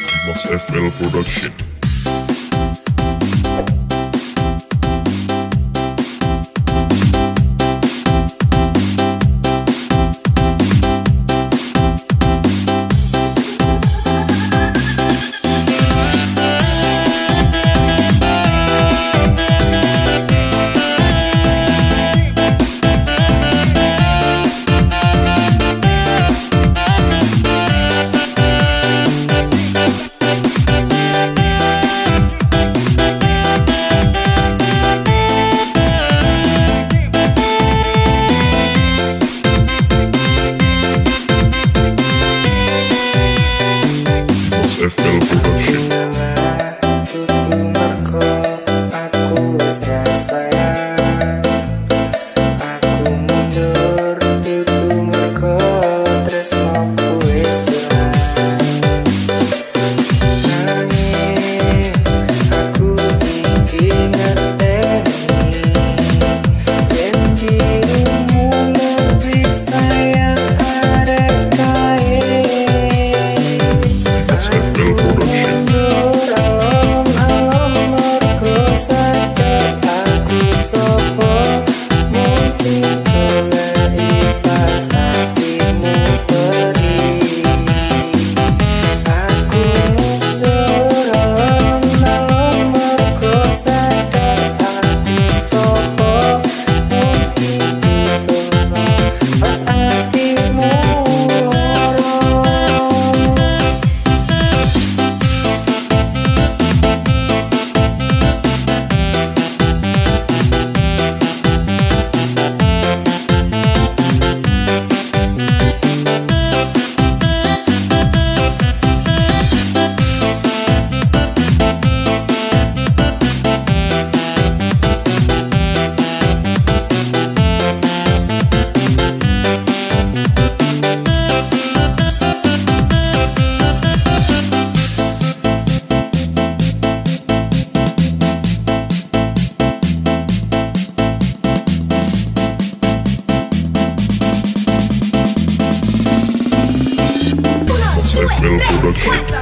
Mas FL Production. FL Production. Pas Mas FL Production.